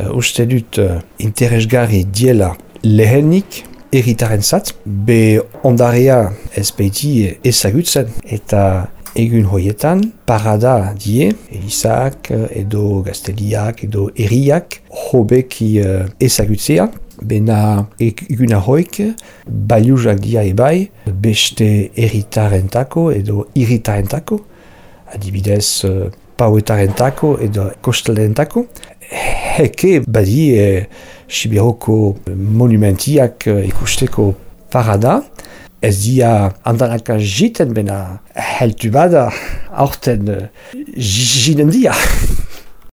uh, uste dut uh, interesgarri diela lehenik erritaren zat, be ondarea ez beiti ezagutzen. Eta egun hoietan parada die, elizak edo gazteliak edo erriak hobeki uh, ezagutzea, bena eguna hoik baliuzak dia ebai beste erritarentako edo irritarentako, adibidez uh, pauetarentako edo kostalentako, heke badi e, Sibiroko monumentiak e, ikusteko parada, ez dia andanaka jiten bena heltu bada aurten e, jinen dia.